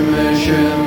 Mission.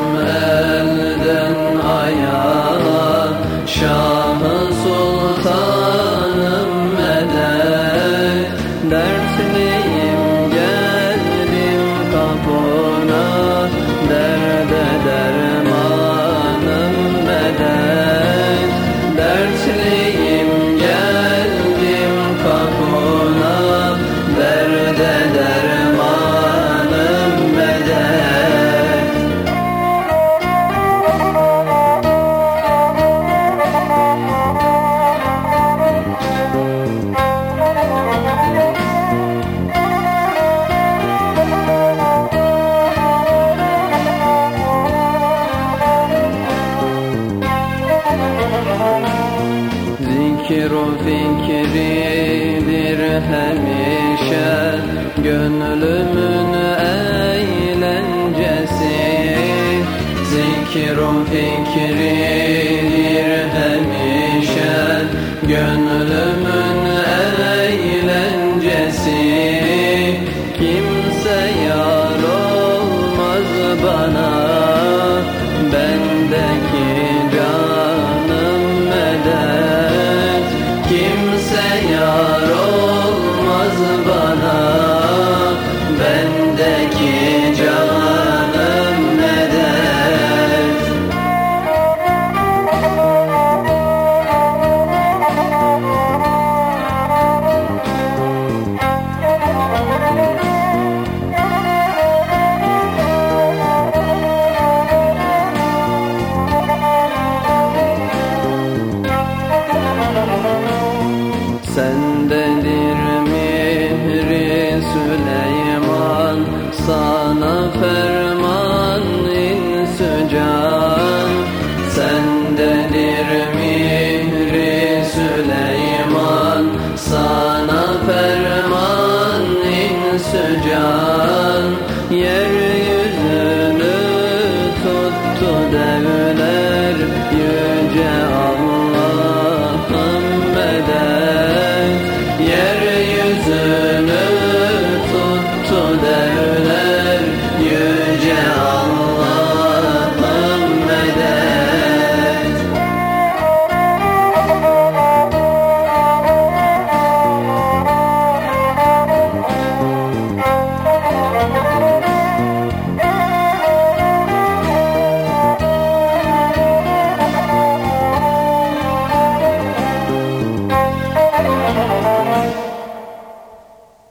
Zikir o fikridir hemişe Gönlümün eğlencesi. Zikir o fikridir Sendedir mihri Süleyman Sana ferman insücan. Sendedir mihri Süleyman Sana ferman insücan